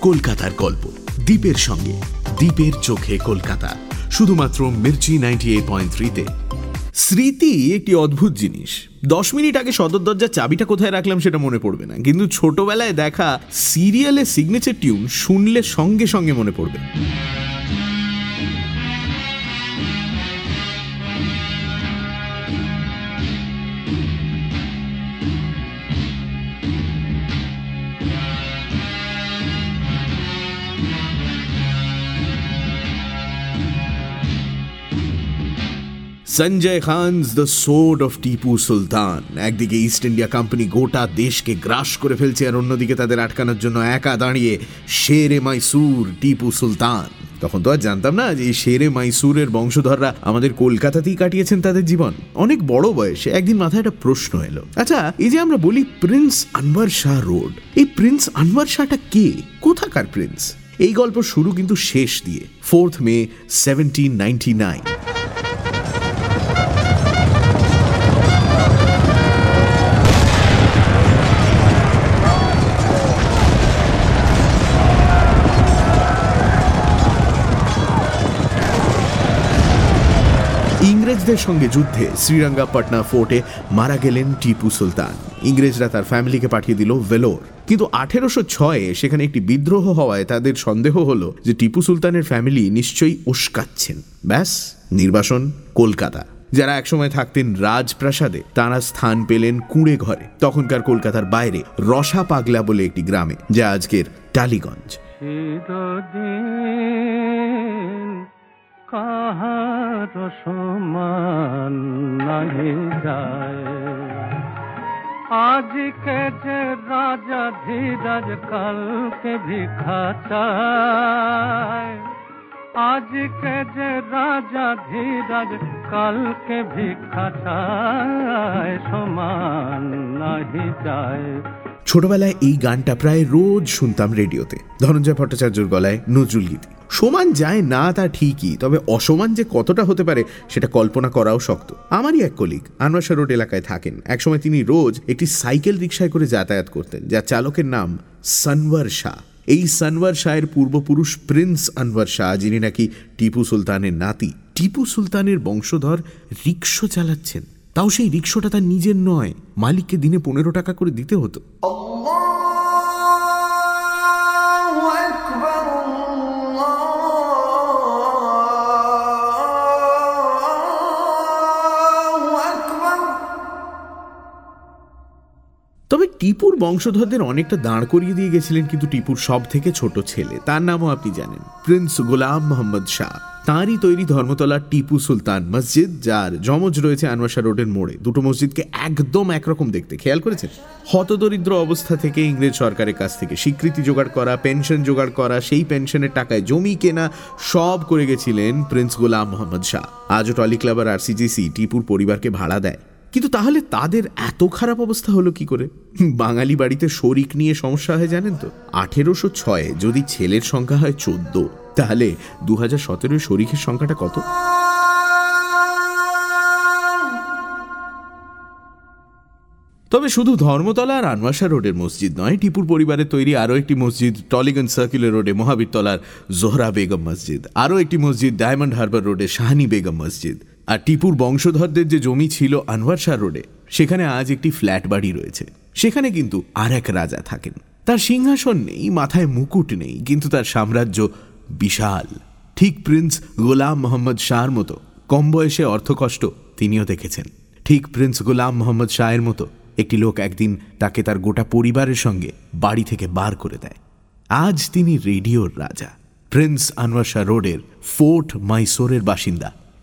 কলকাতার গল্প। দ্বীপের সঙ্গে, দ্বীপের চোখে কলকাতা। শুধুমাত্র মির্চি নাইনটি এইট পয়েন্ট থ্রিতে। স্মৃতি একটি অদ্ভুত জিনিস। দশ মিনিট আগে সদর দরজার চাবিটা কোথায় রাখলাম সেটা মনে পড়বে না। কিন্তু ছোটবেলায় দেখা সিরিয়ালের সিগনেচার টিউন শুনলে সঙ্গে সঙ্গে মনে পড়বে। Sanjay Khan's the sword of Tipu Sultan একদিকে ইস্ট ইন্ডিয়া কোম্পানি গোটা দেশকে গ্রাস করে ফেলছে আর অন্যদিকে তাদের আটকানোর জন্য একা দাঁড়িয়ে শেরে মাইসুর টিপু সুলতান তখন তো আর জানতাম না যে এই শেরে মাইসুরের বংশধররা আমাদের কলকাতাতেই কাটিয়েছেন তাদের জীবন। অনেক বড় বয়সে একদিন মাথায় একটা প্রশ্ন এলো। আচ্ছা এই যে আমরা বলি প্রিন্স আনওয়ার শাহ রোড এই প্রিন্স আনওয়ার শাহটা কে? কোথাকার প্রিন্স এই গল্প শুরু কিন্তু শেষ দিয়ে fourth May seventeen ninety nine ইংরেজদের সঙ্গে যুদ্ধে শ্রীরঙ্গাপটনা ফোর্টে মারা গেলেন টিপু সুলতান। ইংরেজরা তার ফ্যামিলিকে পাঠিয়ে দিল ভেলোর। কিন্তু আঠেরোশো ছয়ে সেখানে একটি বিদ্রোহ হওয়ায় তাদের সন্দেহ হলো যে টিপু সুলতানের ফ্যামিলি নিশ্চয়ই উস্কাচ্ছেন। ব্যাস, নির্বাসন কলকাতা। যারা একসময় থাকতেন রাজপ্রাসাদে, তারা স্থান পেলেন কুঁড়ে ঘরে। তখনকার কলকাতার বাইরে রসা পাগলা বলে একটি গ্রামে, যা আজকের টালিগঞ্জ। সমান নাহি যায়। আজকে যে রাজা ধীরাজ কালকে ভিক্ষা চায়, আজকে যে রাজা ধীরাজ কালকে ভিক্ষা সমান নাহি যায়। ছোটবেলায় এই গানটা প্রায় রোজ শুনতাম রেডিওতে। ধনঞ্জয় ভট্টাচার্যর গলায় নজরুল গীতি। সমান যায় না তা ঠিকই, তবে অসমান যে কতটা হতে পারে সেটা কল্পনা করাও শক্ত। আমারই এক কলিগ আনোয়াশা রোড এলাকায় থাকেন। একসময় তিনি রোজ একটি সাইকেল রিক্সায় করে যাতায়াত করতেন, যার চালকের নাম সনওয়ার শাহ। এই সনওয়ার শাহের পূর্বপুরুষ প্রিন্স আনওয়ার শাহ, যিনি নাকি টিপু সুলতানের নাতি। টিপু সুলতানের বংশধর রিক্সো চালাচ্ছেন। তাও সেই রিক্সোটা তার নিজের নয়। মালিককে দিনে পনেরো টাকা করে দিতে হতো। তবে টিপুর বংশধরদের অনেকটা দাঁড় করিয়ে দিয়ে গেছিলেন কিন্তু টিপুর সব থেকে ছোট ছেলে। তার নামও আপনি জানেন। প্রিন্স গোলাম মোহাম্মদ শাহ। তাঁরই তৈরি ধর্মতলার টিপু সুলতান মসজিদ, যার জমজ রয়েছে আনোয়াশা রোডের মোড়ে। দুটো মসজিদকে একদম একরকম দেখতে। খেয়াল করেছেন? হতদরিদ্র অবস্থা থেকে ইংরেজ সরকারের কাছ থেকে স্বীকৃতি জোগাড় করা, পেনশন জোগাড় করা, সেই পেনশনের টাকায় জমি কেনা, সব করে গেছিলেন প্রিন্স গোলাম মোহাম্মদ শাহ। আজও টলি ক্লাব আর আরসিজিসি টিপুর পরিবারকে ভাড়া দেয়। কিন্তু তাহলে তাদের এত খারাপ অবস্থা হলো কি করে? বাঙালি বাড়িতে শরিক নিয়ে সমস্যা হয় জানেন তো? আঠেরোশো ছয়ে যদি ছেলের সংখ্যা হয় চোদ্দ, তাহলে দু হাজার সতেরোয় শরিকের সংখ্যাটা কত? তবে শুধু ধর্মতলা আর আনওয়াসা রোডের মসজিদ নয়, টিপুর পরিবারের তৈরি আরও একটি মসজিদ, টলিগঞ্জ সার্কুলার রোডে মহাবীরতলার জোহরা বেগম মসজিদ, আরও একটি মসজিদ, ডায়মন্ড হারবার রোডে শাহানি বেগম মসজিদ। আর টিপুর বংশধরদের যে জমি ছিল আনোয়ার শাহ রোডে, সেখানে আজ একটি ফ্ল্যাট বাড়ি রয়েছে। সেখানে কিন্তু আর এক রাজা থাকেন। তার সিংহাসন নেই, মাথায় মুকুট নেই, কিন্তু তার সাম্রাজ্য বিশাল। ঠিক প্রিন্স গোলাম মোহাম্মদ শাহর মতো, কম বয়সে অর্থকষ্ট তিনিও দেখেছেন। ঠিক প্রিন্স গোলাম মোহাম্মদ শাহের মতো একটি লোক একদিন তাকে তার গোটা পরিবারের সঙ্গে বাড়ি থেকে বার করে দেয়। আজ তিনি রেডিওর রাজা। প্রিন্স আনোয়ার শাহ রোডের ফোর্ট মাইসোরের বাসিন্দা।